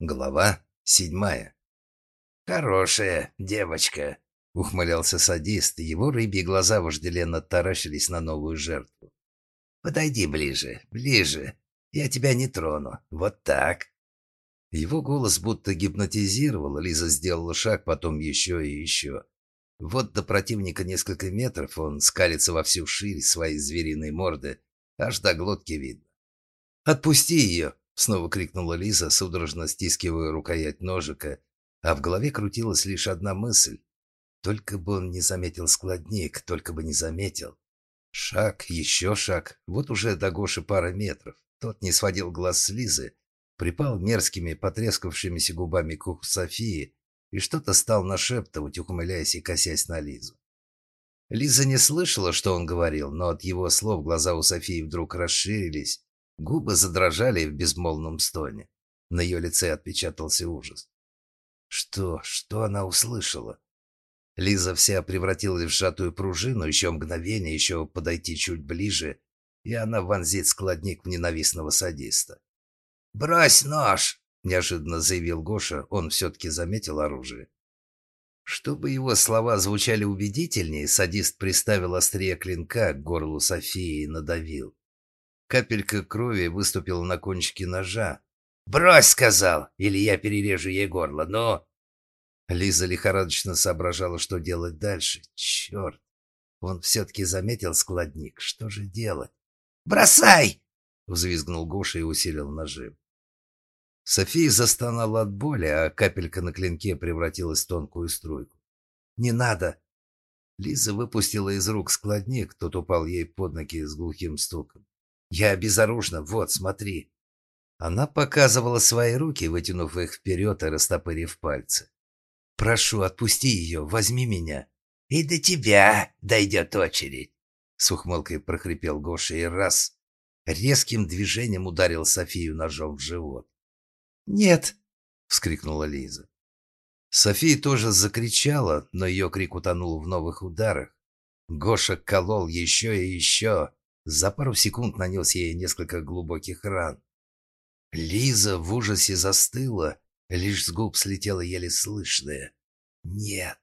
Глава седьмая. «Хорошая девочка», — ухмылялся садист, его рыбьи глаза вожделенно таращились на новую жертву. «Подойди ближе, ближе. Я тебя не трону. Вот так». Его голос будто гипнотизировал, Лиза сделала шаг, потом еще и еще. Вот до противника несколько метров, он скалится во всю ширь своей звериной морды, аж до глотки видно. «Отпусти ее!» — снова крикнула Лиза, судорожно стискивая рукоять ножика, а в голове крутилась лишь одна мысль. Только бы он не заметил складник, только бы не заметил. Шаг, еще шаг, вот уже до Гоши пара метров. Тот не сводил глаз с Лизы, припал мерзкими, потрескавшимися губами к уху Софии и что-то стал нашептывать, ухмыляясь и косясь на Лизу. Лиза не слышала, что он говорил, но от его слов глаза у Софии вдруг расширились, Губы задрожали в безмолвном стоне. На ее лице отпечатался ужас. Что, что она услышала? Лиза вся превратилась в сжатую пружину, еще мгновение, еще подойти чуть ближе, и она вонзит складник в ненавистного садиста. «Брось нож!» – неожиданно заявил Гоша, он все-таки заметил оружие. Чтобы его слова звучали убедительнее, садист приставил острие клинка к горлу Софии и надавил. Капелька крови выступила на кончике ножа. «Брось!» — сказал, или я перережу ей горло, но...» Лиза лихорадочно соображала, что делать дальше. Черт! Он все-таки заметил складник. Что же делать? «Бросай!» — взвизгнул Гоша и усилил нажим. София застонала от боли, а капелька на клинке превратилась в тонкую струйку. «Не надо!» Лиза выпустила из рук складник, тот упал ей под ноги с глухим стуком. Я безоружна, вот, смотри. Она показывала свои руки, вытянув их вперед и растопырив пальцы. «Прошу, отпусти ее, возьми меня». «И до тебя дойдет очередь», — с ухмылкой прохрипел Гоша и раз резким движением ударил Софию ножом в живот. «Нет!» — вскрикнула Лиза. София тоже закричала, но ее крик утонул в новых ударах. Гоша колол еще и еще, за пару секунд нанес ей несколько глубоких ран. Лиза в ужасе застыла, лишь с губ слетело еле слышное «Нет».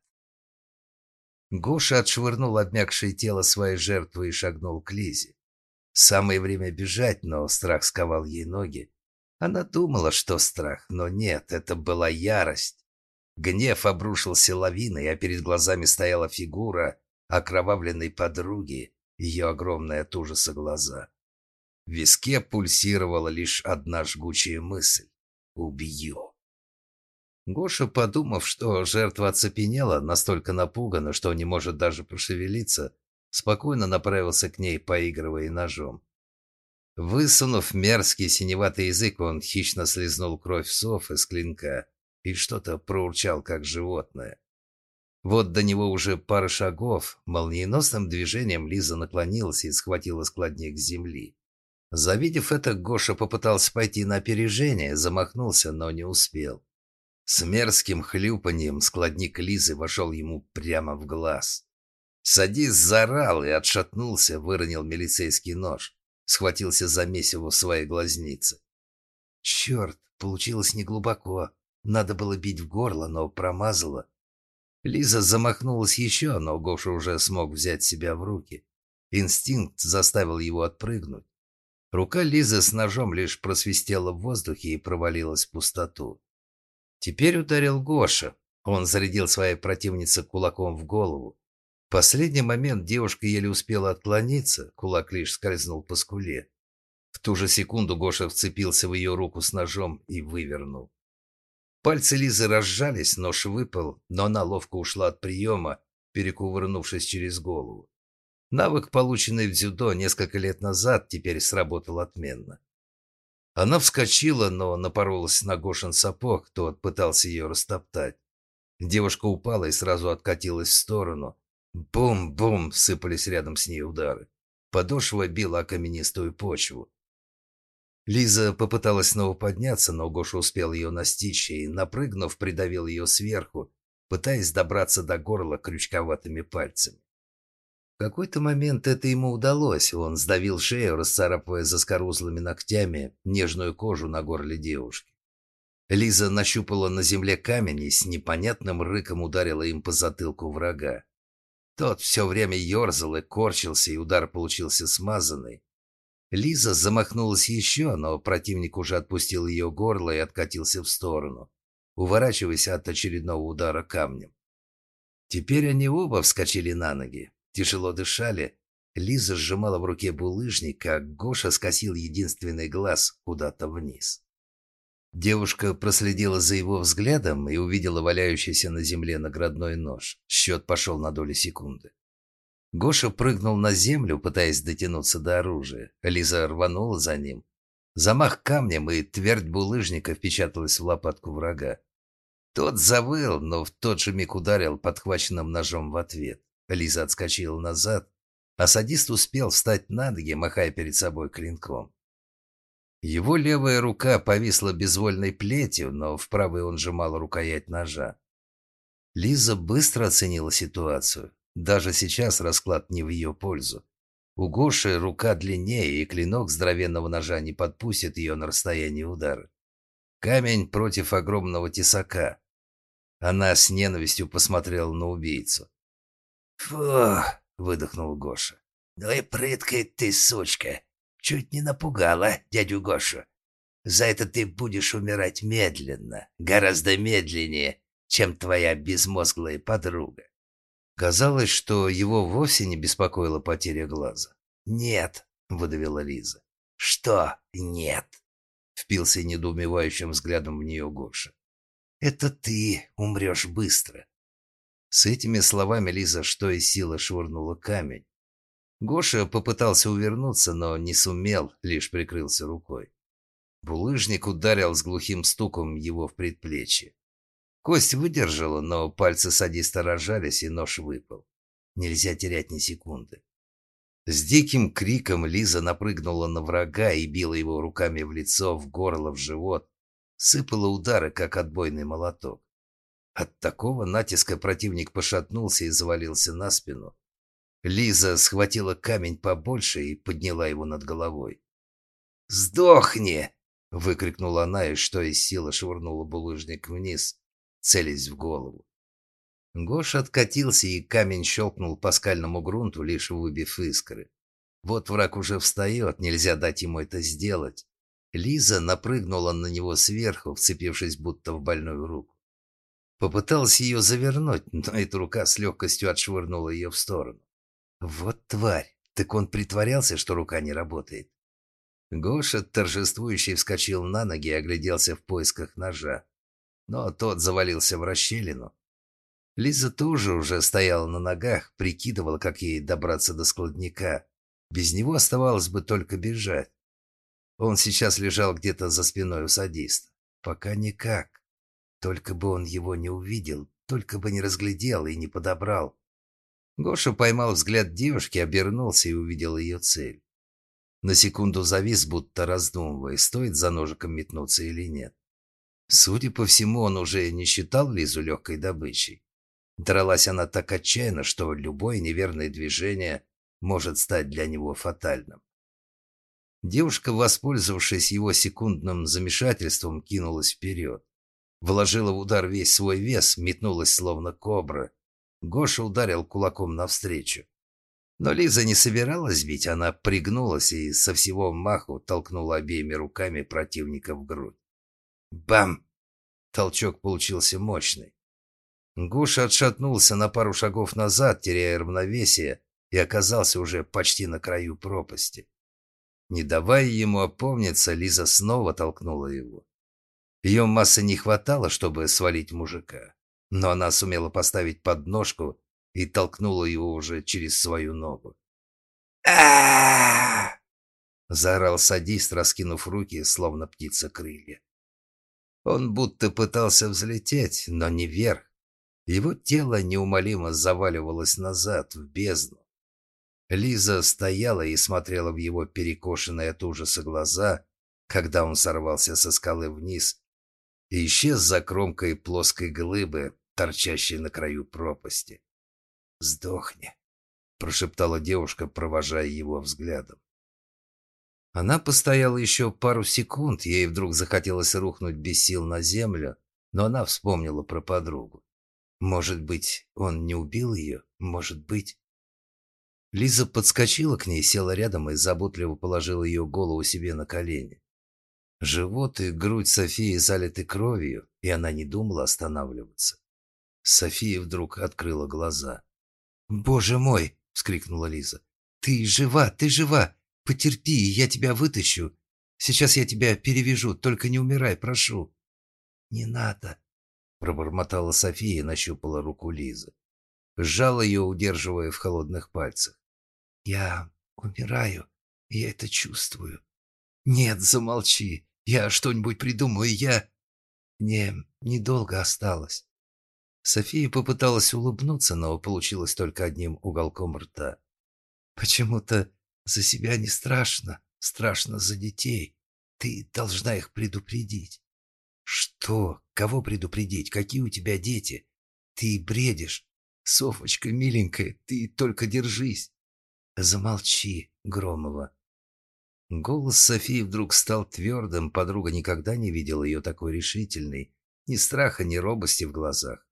Гоша отшвырнул обмякшее тело своей жертвы и шагнул к Лизе. Самое время бежать, но страх сковал ей ноги. Она думала, что страх, но нет, это была ярость. Гнев обрушился лавиной, а перед глазами стояла фигура окровавленной подруги, ее огромные от ужаса глаза. В виске пульсировала лишь одна жгучая мысль — «Убью». Гоша, подумав, что жертва оцепенела, настолько напугана, что не может даже пошевелиться, спокойно направился к ней, поигрывая ножом. Высунув мерзкий синеватый язык, он хищно слезнул кровь сов из клинка и что-то проурчал, как животное. Вот до него уже пара шагов. Молниеносным движением Лиза наклонилась и схватила складник с земли. Завидев это, Гоша попытался пойти на опережение, замахнулся, но не успел. С мерзким хлюпанием складник Лизы вошел ему прямо в глаз. Садис заорал и отшатнулся, выронил милицейский нож, схватился за месиво в своей глазнице. Черт, получилось неглубоко. Надо было бить в горло, но промазало. Лиза замахнулась еще, но Гоша уже смог взять себя в руки. Инстинкт заставил его отпрыгнуть. Рука Лизы с ножом лишь просвистела в воздухе и провалилась в пустоту. Теперь ударил Гоша. Он зарядил своей противнице кулаком в голову. В последний момент девушка еле успела отклониться, кулак лишь скользнул по скуле. В ту же секунду Гоша вцепился в ее руку с ножом и вывернул. Пальцы Лизы разжались, нож выпал, но она ловко ушла от приема, перекувырнувшись через голову. Навык, полученный в дзюдо несколько лет назад, теперь сработал отменно. Она вскочила, но напоролась на Гошин сапог, тот пытался ее растоптать. Девушка упала и сразу откатилась в сторону. Бум-бум сыпались рядом с ней удары. Подошва била каменистую почву. Лиза попыталась снова подняться, но Гоша успел ее настичь и, напрыгнув, придавил ее сверху, пытаясь добраться до горла крючковатыми пальцами. В какой-то момент это ему удалось. Он сдавил шею, расцарапывая заскорузлыми ногтями нежную кожу на горле девушки. Лиза нащупала на земле камень и с непонятным рыком ударила им по затылку врага. Тот все время ерзал и корчился, и удар получился смазанный. Лиза замахнулась еще, но противник уже отпустил ее горло и откатился в сторону, уворачиваясь от очередного удара камнем. Теперь они оба вскочили на ноги, тяжело дышали. Лиза сжимала в руке булыжник, а Гоша скосил единственный глаз куда-то вниз. Девушка проследила за его взглядом и увидела валяющийся на земле наградной нож. Счет пошел на долю секунды. Гоша прыгнул на землю, пытаясь дотянуться до оружия. Лиза рванула за ним. Замах камнем и твердь булыжника впечаталась в лопатку врага. Тот завыл, но в тот же миг ударил подхваченным ножом в ответ. Лиза отскочила назад, а садист успел встать на ноги, махая перед собой клинком. Его левая рука повисла безвольной плетью, но в правой он сжимал рукоять ножа. Лиза быстро оценила ситуацию. Даже сейчас расклад не в ее пользу. У Гоши рука длиннее, и клинок здоровенного ножа не подпустит ее на расстояние удара. Камень против огромного тесака. Она с ненавистью посмотрела на убийцу. «Фу!» — выдохнул Гоша. «Ну и прыткая ты, сучка! Чуть не напугала дядю Гошу. За это ты будешь умирать медленно, гораздо медленнее, чем твоя безмозглая подруга. Казалось, что его вовсе не беспокоила потеря глаза. «Нет», — выдавила Лиза. «Что нет?» — впился недоумевающим взглядом в нее Гоша. «Это ты умрешь быстро». С этими словами Лиза что из силы швырнула камень. Гоша попытался увернуться, но не сумел, лишь прикрылся рукой. Булыжник ударил с глухим стуком его в предплечье. Кость выдержала, но пальцы садиста рожались, и нож выпал. Нельзя терять ни секунды. С диким криком Лиза напрыгнула на врага и била его руками в лицо, в горло, в живот. Сыпала удары, как отбойный молоток. От такого натиска противник пошатнулся и завалился на спину. Лиза схватила камень побольше и подняла его над головой. «Сдохни!» — выкрикнула она и что из силы швырнула булыжник вниз, целясь в голову. Гоша откатился, и камень щелкнул по скальному грунту, лишь выбив искры. Вот враг уже встает, нельзя дать ему это сделать. Лиза напрыгнула на него сверху, вцепившись будто в больную руку. Попыталась ее завернуть, но эта рука с легкостью отшвырнула ее в сторону. Вот тварь! Так он притворялся, что рука не работает. Гоша, торжествующий, вскочил на ноги и огляделся в поисках ножа. Но тот завалился в расщелину. Лиза тоже уже стояла на ногах, прикидывала, как ей добраться до складника. Без него оставалось бы только бежать. Он сейчас лежал где-то за спиной у садиста. Пока никак. Только бы он его не увидел, только бы не разглядел и не подобрал. Гоша поймал взгляд девушки, обернулся и увидел ее цель. На секунду завис, будто раздумывая, стоит за ножиком метнуться или нет. Судя по всему, он уже не считал Лизу легкой добычей. Дралась она так отчаянно, что любое неверное движение может стать для него фатальным. Девушка, воспользовавшись его секундным замешательством, кинулась вперед. Вложила в удар весь свой вес, метнулась словно кобра, Гоша ударил кулаком навстречу. Но Лиза не собиралась бить, она пригнулась и со всего маху толкнула обеими руками противника в грудь. Бам! Толчок получился мощный. Гоша отшатнулся на пару шагов назад, теряя равновесие, и оказался уже почти на краю пропасти. Не давая ему опомниться, Лиза снова толкнула его. Ее массы не хватало, чтобы свалить мужика но она сумела поставить подножку и толкнула его уже через свою ногу. а заорал садист, раскинув руки, словно птица крылья. Он будто пытался взлететь, но не вверх. Его тело неумолимо заваливалось назад, в бездну. Лиза стояла и смотрела в его перекошенные от ужаса глаза, когда он сорвался со скалы вниз и исчез за кромкой плоской глыбы, торчащей на краю пропасти. «Сдохни», — прошептала девушка, провожая его взглядом. Она постояла еще пару секунд, ей вдруг захотелось рухнуть без сил на землю, но она вспомнила про подругу. Может быть, он не убил ее? Может быть... Лиза подскочила к ней, села рядом и заботливо положила ее голову себе на колени. Живот и грудь Софии залиты кровью, и она не думала останавливаться. София вдруг открыла глаза. «Боже мой!» — вскрикнула Лиза. «Ты жива, ты жива! Потерпи, я тебя вытащу. Сейчас я тебя перевяжу, только не умирай, прошу». «Не надо!» — пробормотала София и нащупала руку Лизы. Сжала ее, удерживая в холодных пальцах. «Я умираю, я это чувствую». «Нет, замолчи. Я что-нибудь придумаю, я...» «Мне недолго осталось». София попыталась улыбнуться, но получилось только одним уголком рта. «Почему-то за себя не страшно, страшно за детей. Ты должна их предупредить». «Что? Кого предупредить? Какие у тебя дети? Ты бредишь. Софочка, миленькая, ты только держись». «Замолчи, Громова». Голос Софии вдруг стал твердым, подруга никогда не видела ее такой решительной. Ни страха, ни робости в глазах.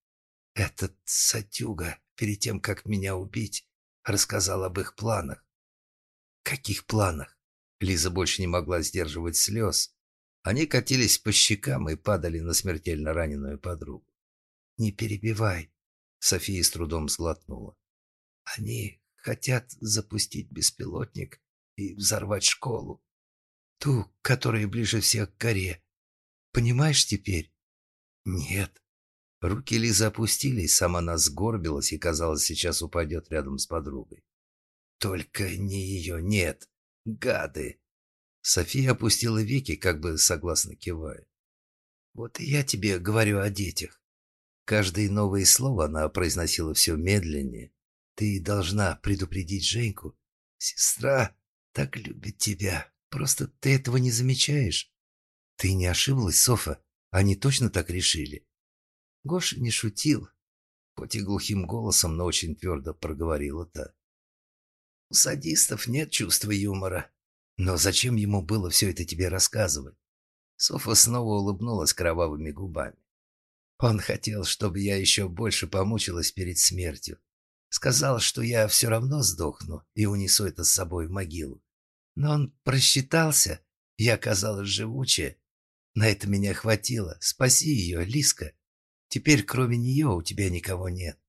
Этот Сатюга, перед тем, как меня убить, рассказал об их планах. Каких планах? Лиза больше не могла сдерживать слез. Они катились по щекам и падали на смертельно раненую подругу. «Не перебивай», — София с трудом сглотнула. «Они хотят запустить беспилотник и взорвать школу. Ту, которая ближе всех к горе. Понимаешь теперь?» «Нет», Руки Лизы опустились, сама она сгорбилась и, казалось, сейчас упадет рядом с подругой. «Только не ее, нет! Гады!» София опустила веки, как бы согласно кивая. «Вот и я тебе говорю о детях». Каждое новое слово она произносила все медленнее. «Ты должна предупредить Женьку. Сестра так любит тебя. Просто ты этого не замечаешь. Ты не ошиблась, Софа. Они точно так решили. Гоша не шутил, хоть и глухим голосом, но очень твердо проговорил это. У садистов нет чувства юмора. Но зачем ему было все это тебе рассказывать? Софа снова улыбнулась кровавыми губами. Он хотел, чтобы я еще больше помучилась перед смертью. Сказал, что я все равно сдохну и унесу это с собой в могилу. Но он просчитался, я оказалась живучая. На это меня хватило. Спаси ее, Лиска. Теперь кроме нее у тебя никого нет».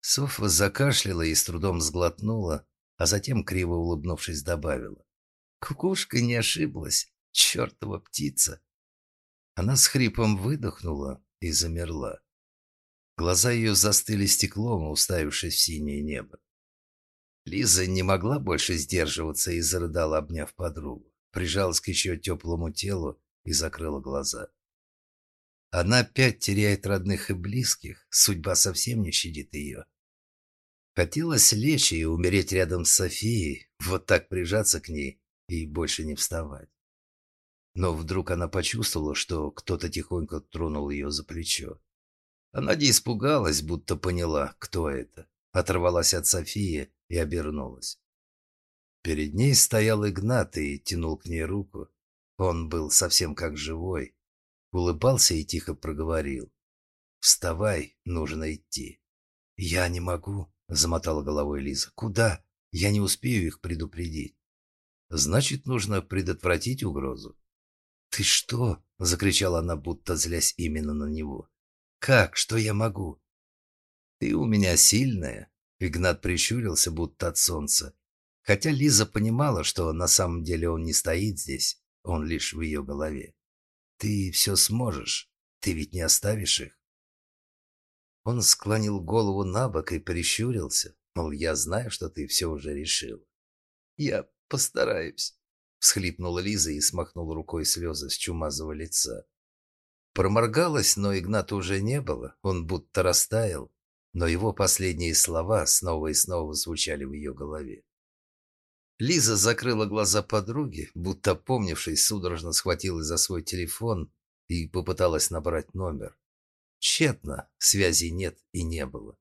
Софа закашляла и с трудом сглотнула, а затем, криво улыбнувшись, добавила. «Кукушка не ошиблась, чертова птица!» Она с хрипом выдохнула и замерла. Глаза ее застыли стеклом, уставившись в синее небо. Лиза не могла больше сдерживаться и зарыдала, обняв подругу. Прижалась к еще теплому телу и закрыла глаза. Она опять теряет родных и близких, судьба совсем не щадит ее. Хотелось лечь и умереть рядом с Софией, вот так прижаться к ней и больше не вставать. Но вдруг она почувствовала, что кто-то тихонько тронул ее за плечо. Она не испугалась, будто поняла, кто это. Оторвалась от Софии и обернулась. Перед ней стоял Игнат и тянул к ней руку. Он был совсем как живой, улыбался и тихо проговорил. «Вставай, нужно идти». «Я не могу», — замотала головой Лиза. «Куда? Я не успею их предупредить». «Значит, нужно предотвратить угрозу». «Ты что?» — закричала она, будто злясь именно на него. «Как? Что я могу?» «Ты у меня сильная», — Игнат прищурился, будто от солнца. Хотя Лиза понимала, что на самом деле он не стоит здесь, он лишь в ее голове. Ты все сможешь. Ты ведь не оставишь их. Он склонил голову на бок и прищурился, мол, я знаю, что ты все уже решил. Я постараюсь, всхлипнула Лиза и смахнула рукой слезы с чумазого лица. Проморгалась, но Игната уже не было, он будто растаял, но его последние слова снова и снова звучали в ее голове. Лиза закрыла глаза подруги, будто помнившись, судорожно схватилась за свой телефон и попыталась набрать номер. Тщетно, связи нет и не было.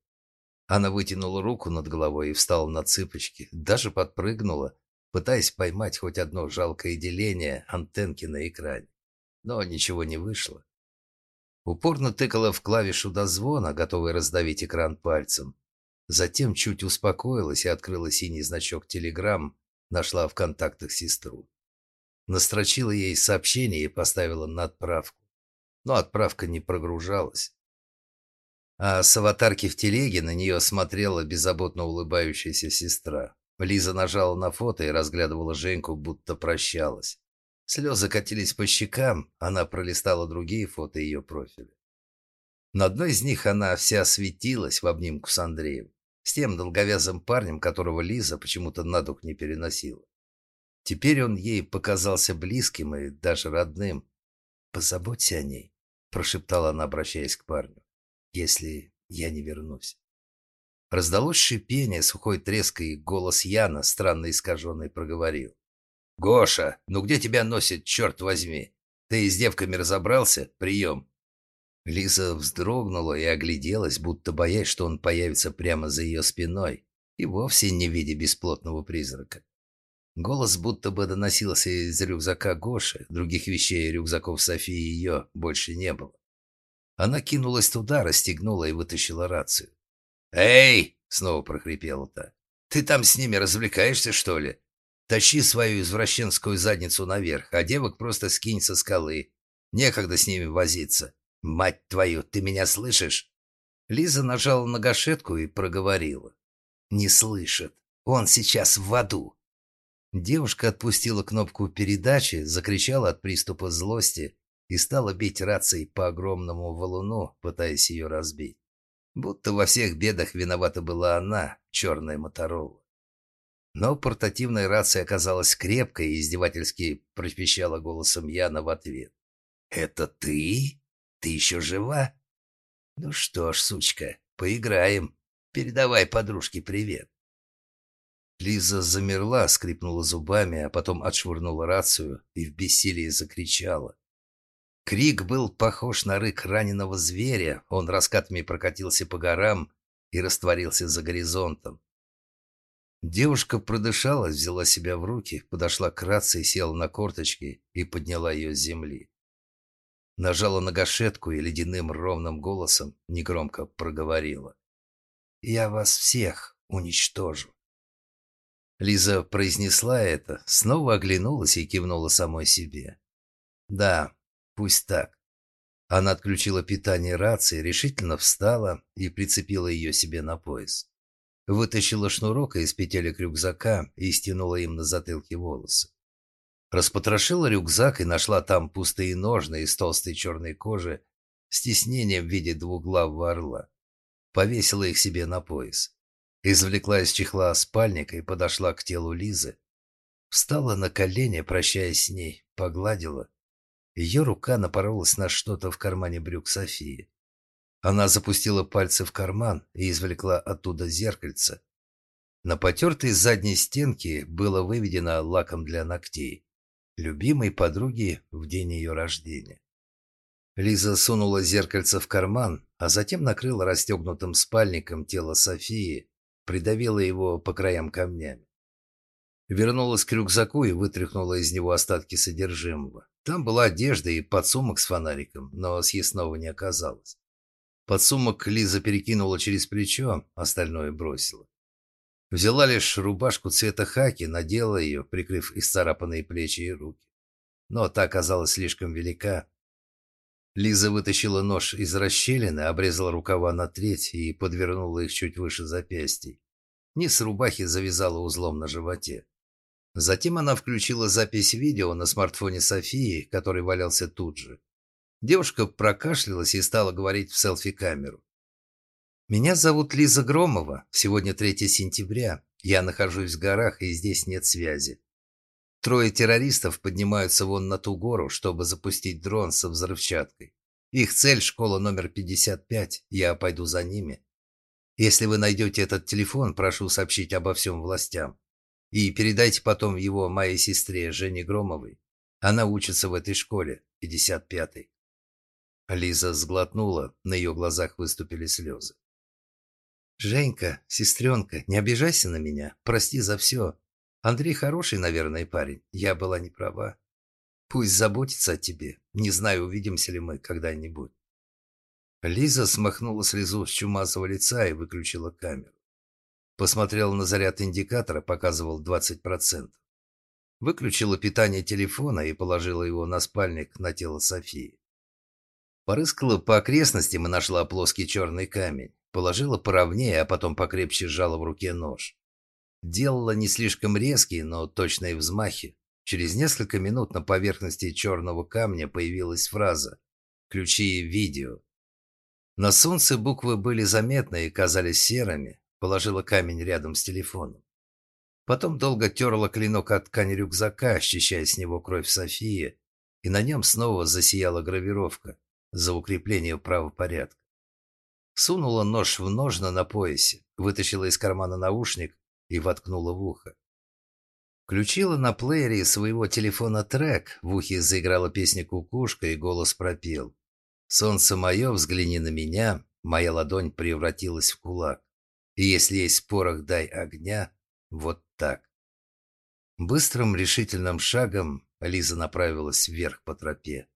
Она вытянула руку над головой и встала на цыпочки, даже подпрыгнула, пытаясь поймать хоть одно жалкое деление антенки на экране. Но ничего не вышло. Упорно тыкала в клавишу дозвона, готовая раздавить экран пальцем. Затем чуть успокоилась и открыла синий значок «Телеграм», нашла в контактах сестру. Настрочила ей сообщение и поставила на отправку. Но отправка не прогружалась. А с аватарки в телеге на нее смотрела беззаботно улыбающаяся сестра. Лиза нажала на фото и разглядывала Женьку, будто прощалась. Слезы катились по щекам, она пролистала другие фото ее профиля. На одной из них она вся светилась в обнимку с Андреем, с тем долговязым парнем, которого Лиза почему-то на дух не переносила. Теперь он ей показался близким и даже родным. «Позаботься о ней», – прошептала она, обращаясь к парню, – «если я не вернусь». Раздалось шипение, сухой треск и голос Яна, странно искаженный, проговорил. «Гоша, ну где тебя носит, черт возьми? Ты с девками разобрался? Прием!» Лиза вздрогнула и огляделась, будто боясь, что он появится прямо за ее спиной, и вовсе не видя бесплотного призрака. Голос будто бы доносился из рюкзака Гоши, других вещей рюкзаков Софии ее больше не было. Она кинулась туда, расстегнула и вытащила рацию. «Эй!» — снова прохрипела та. «Ты там с ними развлекаешься, что ли? Тащи свою извращенскую задницу наверх, а девок просто скинь со скалы. Некогда с ними возиться. Мать твою, ты меня слышишь?» Лиза нажала на гашетку и проговорила. «Не слышит. Он сейчас в аду». Девушка отпустила кнопку передачи, закричала от приступа злости и стала бить рацией по огромному валуну, пытаясь ее разбить. Будто во всех бедах виновата была она, черная Моторола. Но портативная рация оказалась крепкой и издевательски пропищала голосом Яна в ответ. «Это ты? Ты еще жива?» «Ну что ж, сучка, поиграем. Передавай подружке привет». Лиза замерла, скрипнула зубами, а потом отшвырнула рацию и в бессилии закричала. Крик был похож на рык раненого зверя, он раскатами прокатился по горам и растворился за горизонтом. Девушка продышалась, взяла себя в руки, подошла к рации, села на корточки и подняла ее с земли. Нажала на гашетку и ледяным ровным голосом негромко проговорила. «Я вас всех уничтожу». Лиза произнесла это, снова оглянулась и кивнула самой себе. «Да, пусть так». Она отключила питание рации, решительно встала и прицепила ее себе на пояс. Вытащила шнурок из петелек рюкзака и стянула им на затылке волосы. Распотрошила рюкзак и нашла там пустые ножны из толстой черной кожи с тиснением в виде двуглавого орла. Повесила их себе на пояс. Извлекла из чехла спальника и подошла к телу Лизы. Встала на колени, прощаясь с ней, погладила. Ее рука напоролась на что-то в кармане брюк Софии. Она запустила пальцы в карман и извлекла оттуда зеркальце. На потертой задней стенке было выведено лаком для ногтей. Любимой подруги в день ее рождения. Лиза сунула зеркальце в карман, а затем накрыла расстегнутым спальником тело Софии, придавила его по краям камнями. Вернулась к рюкзаку и вытряхнула из него остатки содержимого. Там была одежда и подсумок с фонариком, но съестного не оказалось. Подсумок Лиза перекинула через плечо, остальное бросила. Взяла лишь рубашку цвета хаки, надела ее, прикрыв исцарапанные плечи и руки. Но та оказалась слишком велика. Лиза вытащила нож из расщелины, обрезала рукава на треть и подвернула их чуть выше запястья. Низ рубахи завязала узлом на животе. Затем она включила запись видео на смартфоне Софии, который валялся тут же. Девушка прокашлялась и стала говорить в селфи-камеру. «Меня зовут Лиза Громова. Сегодня 3 сентября. Я нахожусь в горах, и здесь нет связи. Трое террористов поднимаются вон на ту гору, чтобы запустить дрон со взрывчаткой. Их цель – школа номер 55. Я пойду за ними. Если вы найдете этот телефон, прошу сообщить обо всем властям. И передайте потом его моей сестре Жене Громовой. Она учится в этой школе, 55-й. Лиза сглотнула, на ее глазах выступили слезы. «Женька, сестренка, не обижайся на меня, прости за все. Андрей хороший, наверное, парень. Я была не права. Пусть заботится о тебе. Не знаю, увидимся ли мы когда-нибудь. Лиза смахнула слезу с чумазого лица и выключила камеру. Посмотрела на заряд индикатора, показывал 20%. Выключила питание телефона и положила его на спальник на тело Софии. Порыскала по окрестностям и нашла плоский черный камень. Положила поровнее, а потом покрепче сжала в руке нож. Делала не слишком резкие, но точные взмахи. Через несколько минут на поверхности черного камня появилась фраза «Ключи видео». На солнце буквы были заметны и казались серыми. Положила камень рядом с телефоном. Потом долго терла клинок от ткани рюкзака, очищая с него кровь Софии, и на нем снова засияла гравировка за укрепление правопорядка. Сунула нож в ножны на поясе, вытащила из кармана наушник и воткнула в ухо. Включила на плеере своего телефона трек, в ухе заиграла песня «Кукушка» и голос пропел. «Солнце мое, взгляни на меня, моя ладонь превратилась в кулак. И если есть порох, дай огня, вот так. Быстрым решительным шагом Лиза направилась вверх по тропе.